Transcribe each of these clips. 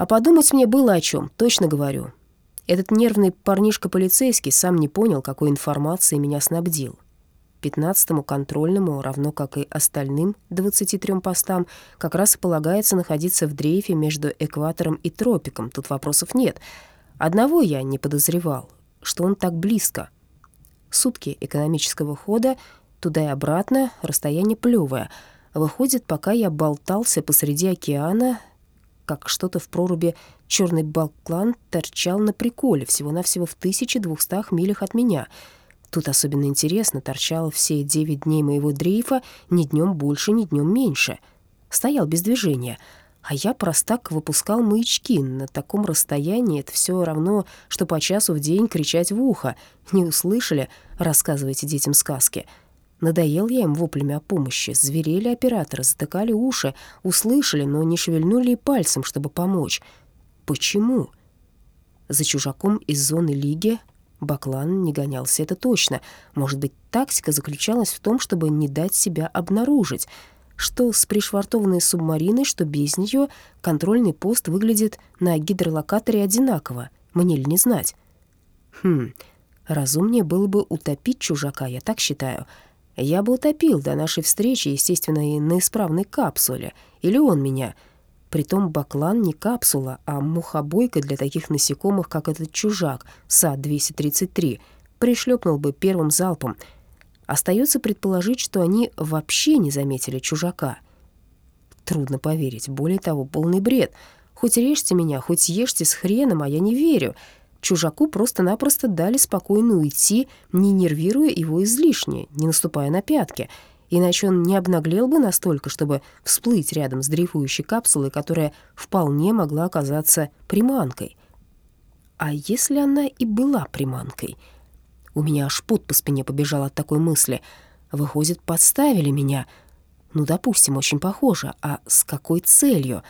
А подумать мне было о чем, точно говорю. Этот нервный парнишка-полицейский сам не понял, какой информацией меня снабдил. Пятнадцатому контрольному, равно как и остальным 23 постам, как раз и полагается находиться в дрейфе между экватором и тропиком, тут вопросов нет. Одного я не подозревал, что он так близко. Сутки экономического хода, туда и обратно, расстояние плевое. Выходит, пока я болтался посреди океана, как что-то в проруби черный балклан торчал на приколе, всего-навсего в 1200 милях от меня — Тут особенно интересно, торчал все девять дней моего дрейфа ни днем больше, ни днем меньше. Стоял без движения, а я простак выпускал маячки. На таком расстоянии это все равно, что по часу в день кричать в ухо. Не услышали? Рассказывайте детям сказки. Надоел я им воплями о помощи. Зверели операторы, затыкали уши, услышали, но не шевельнули и пальцем, чтобы помочь. Почему? За чужаком из зоны лиги Баклан не гонялся, это точно. Может быть, тактика заключалась в том, чтобы не дать себя обнаружить, что с пришвартованной субмариной, что без нее контрольный пост выглядит на гидролокаторе одинаково. Мне ли не знать? Хм, разумнее было бы утопить чужака, я так считаю. Я бы утопил до нашей встречи, естественно, и на исправной капсуле. Или он меня — Притом баклан не капсула, а мухобойка для таких насекомых, как этот чужак, САД-233, пришлепнул бы первым залпом. Остается предположить, что они вообще не заметили чужака. Трудно поверить, более того, полный бред. Хоть режьте меня, хоть ешьте с хреном, а я не верю. Чужаку просто-напросто дали спокойно уйти, не нервируя его излишне, не наступая на пятки — иначе он не обнаглел бы настолько, чтобы всплыть рядом с дрейфующей капсулой, которая вполне могла оказаться приманкой. А если она и была приманкой? У меня аж пот по спине побежал от такой мысли. Выходит, подставили меня. Ну, допустим, очень похоже. А с какой целью?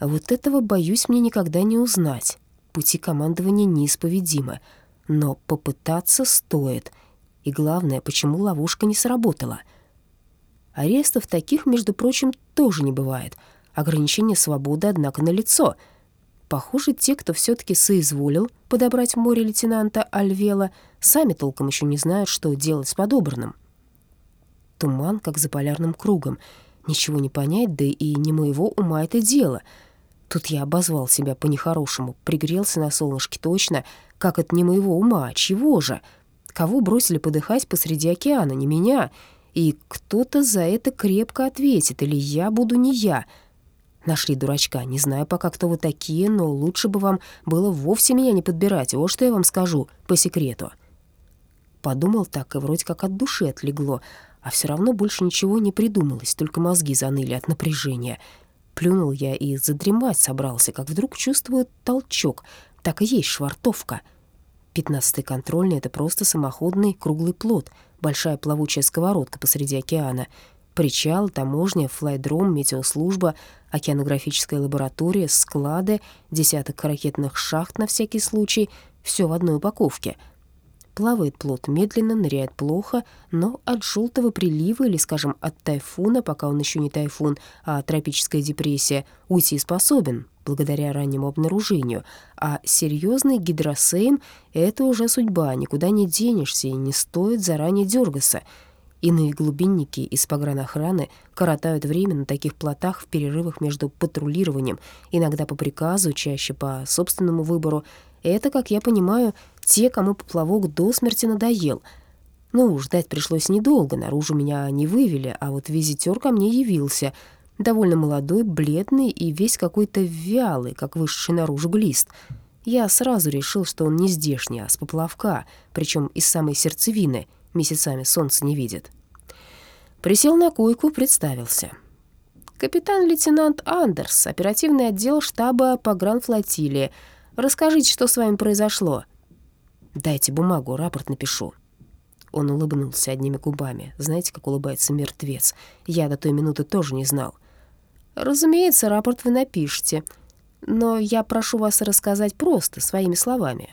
Вот этого, боюсь, мне никогда не узнать. Пути командования неисповедимы. Но попытаться стоит. И главное, почему ловушка не сработала — Арестов таких, между прочим, тоже не бывает. Ограничение свободы, однако, налицо. Похоже, те, кто все таки соизволил подобрать в море лейтенанта Альвела, сами толком еще не знают, что делать с подобранным. Туман, как за полярным кругом. Ничего не понять, да и не моего ума это дело. Тут я обозвал себя по-нехорошему, пригрелся на солнышке точно, как это не моего ума, а чего же? Кого бросили подыхать посреди океана, не меня — и кто-то за это крепко ответит, или я буду не я. Нашли дурачка, не знаю пока, кто вы такие, но лучше бы вам было вовсе меня не подбирать, вот что я вам скажу по секрету». Подумал так, и вроде как от души отлегло, а все равно больше ничего не придумалось, только мозги заныли от напряжения. Плюнул я и задремать собрался, как вдруг чувствую толчок. Так и есть швартовка. Пятнадцатый контрольный — это просто самоходный круглый плод — большая плавучая сковородка посреди океана. Причал, таможня, флайдром, метеослужба, океанографическая лаборатория, склады, десяток ракетных шахт на всякий случай — все в одной упаковке — Плавает плод медленно, ныряет плохо, но от желтого прилива или, скажем, от тайфуна, пока он еще не тайфун, а тропическая депрессия, уйти способен, благодаря раннему обнаружению. А серьезный гидросейм — это уже судьба, никуда не денешься и не стоит заранее дергаться. Иные глубинники из погранохраны коротают время на таких плотах в перерывах между патрулированием, иногда по приказу, чаще по собственному выбору. Это, как я понимаю, те, кому поплавок до смерти надоел. Ну, ждать пришлось недолго, наружу меня не вывели, а вот визитер ко мне явился. Довольно молодой, бледный и весь какой-то вялый, как вышедший наружу глист. Я сразу решил, что он не здешний, а с поплавка, причем из самой сердцевины, месяцами солнце не видит. Присел на койку, представился. «Капитан-лейтенант Андерс, оперативный отдел штаба погранфлотилии. Расскажите, что с вами произошло?» «Дайте бумагу, рапорт напишу». Он улыбнулся одними губами. Знаете, как улыбается мертвец? Я до той минуты тоже не знал. «Разумеется, рапорт вы напишете. Но я прошу вас рассказать просто, своими словами».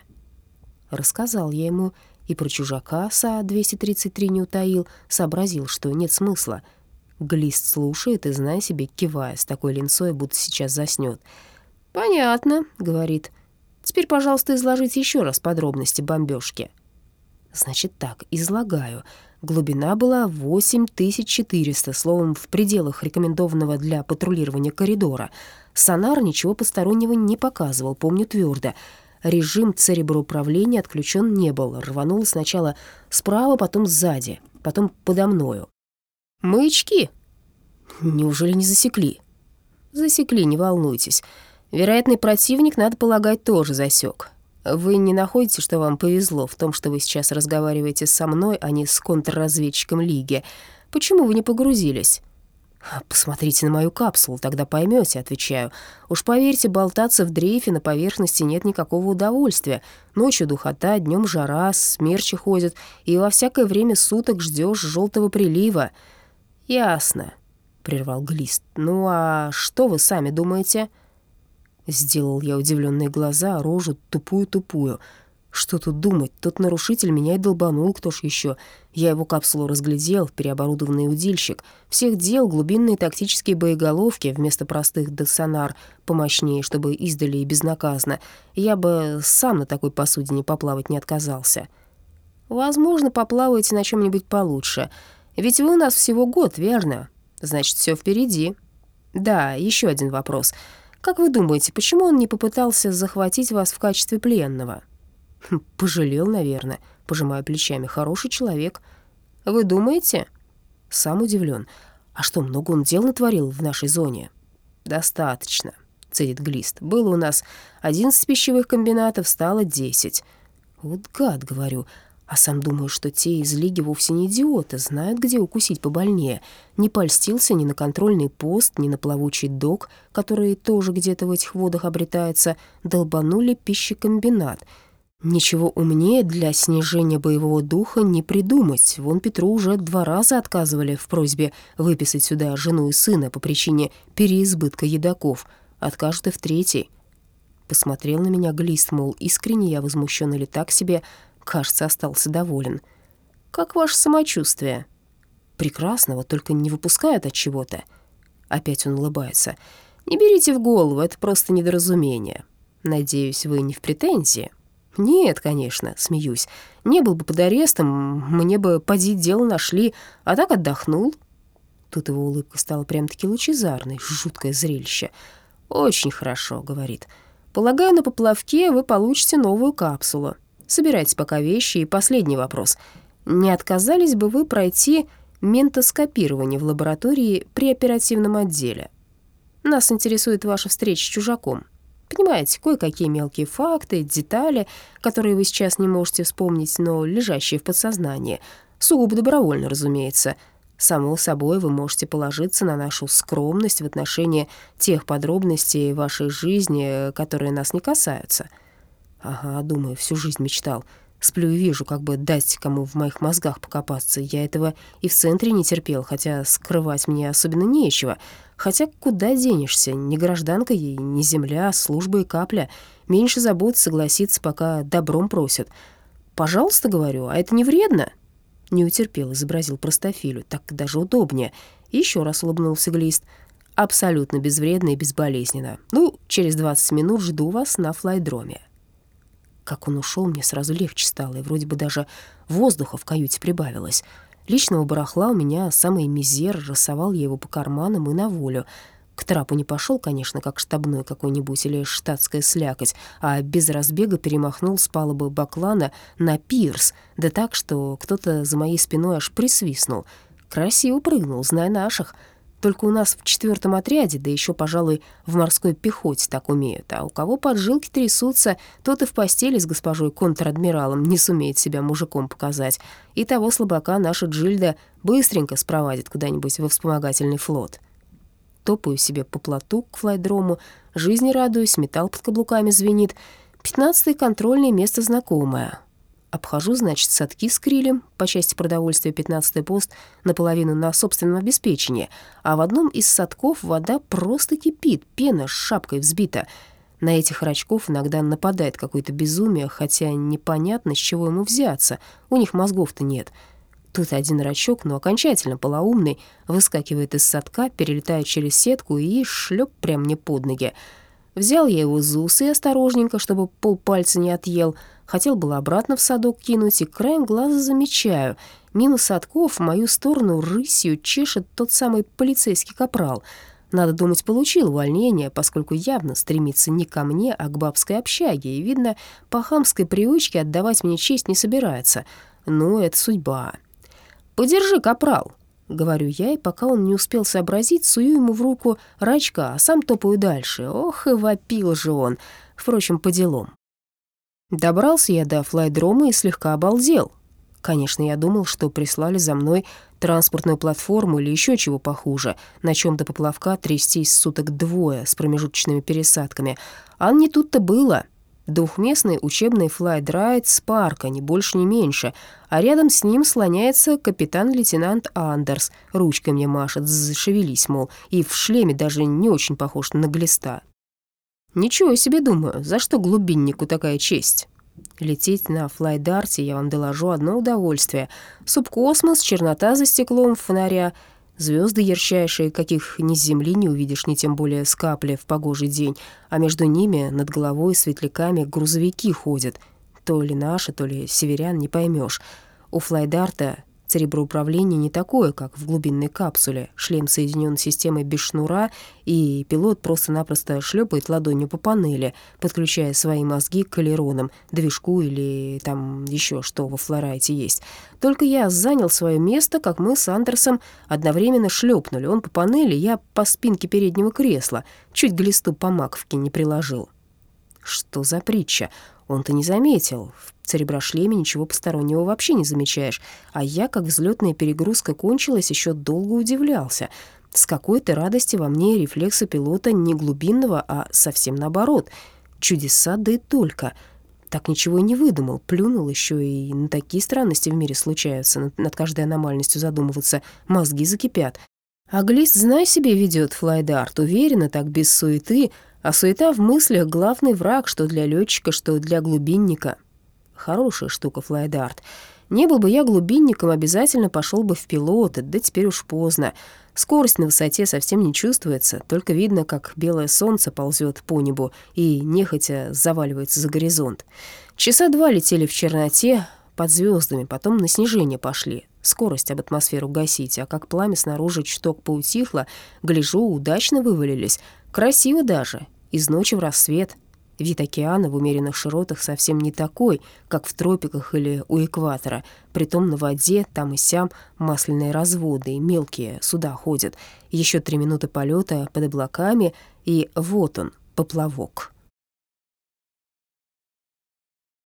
Рассказал я ему и про чужака СА-233 не утаил, сообразил, что нет смысла. Глист слушает и, зная себе, кивая с такой линцой, будто сейчас заснёт. «Понятно», — говорит. «Теперь, пожалуйста, изложите еще раз подробности бомбежки». Значит так, излагаю. Глубина была 8400, словом, в пределах рекомендованного для патрулирования коридора. Сонар ничего постороннего не показывал, помню твердо. Режим цереброуправления отключен не был. Рванул сначала справа, потом сзади, потом подо мною. «Маячки!» «Неужели не засекли?» «Засекли, не волнуйтесь. Вероятный противник, надо полагать, тоже засек. Вы не находите, что вам повезло в том, что вы сейчас разговариваете со мной, а не с контрразведчиком Лиги? Почему вы не погрузились?» «Посмотрите на мою капсулу, тогда поймете, отвечаю. Уж поверьте, болтаться в дрейфе на поверхности нет никакого удовольствия. Ночью духота, днем жара, смерчи ходят, и во всякое время суток ждешь желтого прилива». «Ясно», — прервал Глист. «Ну а что вы сами думаете?» Сделал я удивленные глаза, рожу тупую-тупую. Что тут думать, тот нарушитель меня и долбанул, кто ж еще. Я его капсулу разглядел, переоборудованный удильщик. Всех дел глубинные тактические боеголовки вместо простых досонар помощнее, чтобы издали и безнаказанно. Я бы сам на такой посудине поплавать не отказался. Возможно, поплаваете на чем нибудь получше. Ведь вы у нас всего год, верно? Значит, все впереди. Да, еще один вопрос. Как вы думаете, почему он не попытался захватить вас в качестве пленного? Хм, пожалел, наверное, пожимая плечами. Хороший человек. Вы думаете? Сам удивлен. А что, много он дел натворил в нашей зоне? Достаточно, цедит Глист. Было у нас 11 пищевых комбинатов, стало 10. Вот гад, говорю. А сам думаю, что те из Лиги вовсе не идиоты, знают, где укусить побольнее. Не польстился ни на контрольный пост, ни на плавучий док, который тоже где-то в этих водах обретается, долбанули пищекомбинат — Ничего умнее для снижения боевого духа не придумать. Вон Петру уже два раза отказывали в просьбе выписать сюда жену и сына по причине переизбытка едоков. Откажут и в третий. Посмотрел на меня Глист, мол, искренне я возмущен или так себе, кажется, остался доволен. «Как ваше самочувствие?» «Прекрасного, только не выпускают от чего-то». Опять он улыбается. «Не берите в голову, это просто недоразумение. Надеюсь, вы не в претензии?» «Нет, конечно», — смеюсь. «Не был бы под арестом, мне бы поди дело нашли, а так отдохнул». Тут его улыбка стала прям-таки лучезарной, жуткое зрелище. «Очень хорошо», — говорит. «Полагаю, на поплавке вы получите новую капсулу. Собирайте пока вещи. И последний вопрос. Не отказались бы вы пройти ментоскопирование в лаборатории при оперативном отделе? Нас интересует ваша встреча с чужаком». Понимаете, кое-какие мелкие факты, детали, которые вы сейчас не можете вспомнить, но лежащие в подсознании. Сугубо добровольно, разумеется. Само собой, вы можете положиться на нашу скромность в отношении тех подробностей вашей жизни, которые нас не касаются. Ага, думаю, всю жизнь мечтал. Сплю и вижу, как бы дать кому в моих мозгах покопаться. Я этого и в центре не терпел, хотя скрывать мне особенно нечего. Хотя куда денешься? Не гражданка ей, не земля, служба и капля. Меньше забот согласиться, пока добром просят. «Пожалуйста, — говорю, — а это не вредно?» Не утерпел, изобразил простофилю. Так даже удобнее. Еще раз улыбнулся Глист. «Абсолютно безвредно и безболезненно. Ну, через 20 минут жду вас на флайдроме». Как он ушел, мне сразу легче стало, и вроде бы даже воздуха в каюте прибавилось. Личного барахла у меня самый мизер, рассовал я его по карманам и на волю. К трапу не пошел, конечно, как штабной какой-нибудь или штатская слякоть, а без разбега перемахнул с палубы баклана на пирс, да так, что кто-то за моей спиной аж присвистнул. Красиво прыгнул, зная наших — только у нас в четвертом отряде, да еще, пожалуй, в морской пехоте так умеют. А у кого поджилки трясутся, тот и в постели с госпожой контр-адмиралом не сумеет себя мужиком показать. И того слабака наша Джильда быстренько спровадит куда-нибудь во вспомогательный флот. Топаю себе по плоту к флайдрому, жизни радуюсь, металл под каблуками звенит. Пятнадцатый контрольное место знакомое. Обхожу, значит, садки с крилем, по части продовольствия 15-й пост, наполовину на собственном обеспечении, а в одном из садков вода просто кипит, пена с шапкой взбита. На этих рачков иногда нападает какое-то безумие, хотя непонятно, с чего ему взяться, у них мозгов-то нет. Тут один рачок, но окончательно полоумный, выскакивает из садка, перелетает через сетку и шлеп прямо мне под ноги. Взял я его за усы осторожненько, чтобы полпальца не отъел. Хотел было обратно в садок кинуть, и краем глаза замечаю. Мимо садков в мою сторону рысью чешет тот самый полицейский капрал. Надо думать, получил увольнение, поскольку явно стремится не ко мне, а к бабской общаге, и, видно, по хамской привычке отдавать мне честь не собирается. Ну, это судьба. «Подержи, капрал», говорю я, и пока он не успел сообразить, сую ему в руку рачка, а сам топаю дальше. Ох, и вопил же он, впрочем, по делам. Добрался я до флайдрома и слегка обалдел. Конечно, я думал, что прислали за мной транспортную платформу или еще чего похуже, на чем до поплавка трястись суток двое с промежуточными пересадками. А не тут-то было. Двухместный учебный флайдарт-спарка, ни больше, ни меньше, а рядом с ним слоняется капитан-лейтенант Андерс, ручкой мне машет, зашевелись, мол, и в шлеме даже не очень похож на глиста. Ничего себе, думаю, за что глубиннику такая честь? Лететь на флайдарте, я вам доложу, одно удовольствие. Субкосмос, чернота за стеклом фонаря — Звезды ярчайшие, каких ни с земли не увидишь, ни тем более с капли в погожий день, а между ними над головой светляками грузовики ходят. То ли наши, то ли северян, не поймешь. У флайдарта Цереброуправление не такое, как в глубинной капсуле. Шлем соединен системой без шнура, и пилот просто-напросто шлепает ладонью по панели, подключая свои мозги к элеронам, движку или там еще что во флорайте есть. Только я занял свое место, как мы с Андерсом одновременно шлепнули. Он по панели, я по спинке переднего кресла, чуть глисту по маковке не приложил. Что за притча? Он-то не заметил. В цереброшлеме ничего постороннего вообще не замечаешь. А я, как взлетная перегрузка кончилась, еще долго удивлялся. С какой-то радости во мне рефлексы пилота не глубинного, а совсем наоборот. Чудеса, да и только. Так ничего и не выдумал. Плюнул еще и на такие странности в мире случаются. Над, над каждой аномальностью задумываться. Мозги закипят. А Глист, знай себе, ведет флайдарт. Уверенно, так без суеты, а суета в мыслях — главный враг, что для летчика, что для глубинника. Хорошая штука флайдарт. Не был бы я глубинником, обязательно пошел бы в пилоты, да теперь уж поздно. Скорость на высоте совсем не чувствуется, только видно, как белое солнце ползет по небу и нехотя заваливается за горизонт. Часа два летели в черноте под звездами, потом на снижение пошли. Скорость об атмосферу гасить, а как пламя снаружи чуток поутихло, гляжу, удачно вывалились. Красиво даже, из ночи в рассвет. Вид океана в умеренных широтах совсем не такой, как в тропиках или у экватора. Притом на воде там и сям масляные разводы и мелкие суда ходят. Еще три минуты полета под облаками, и вот он, поплавок».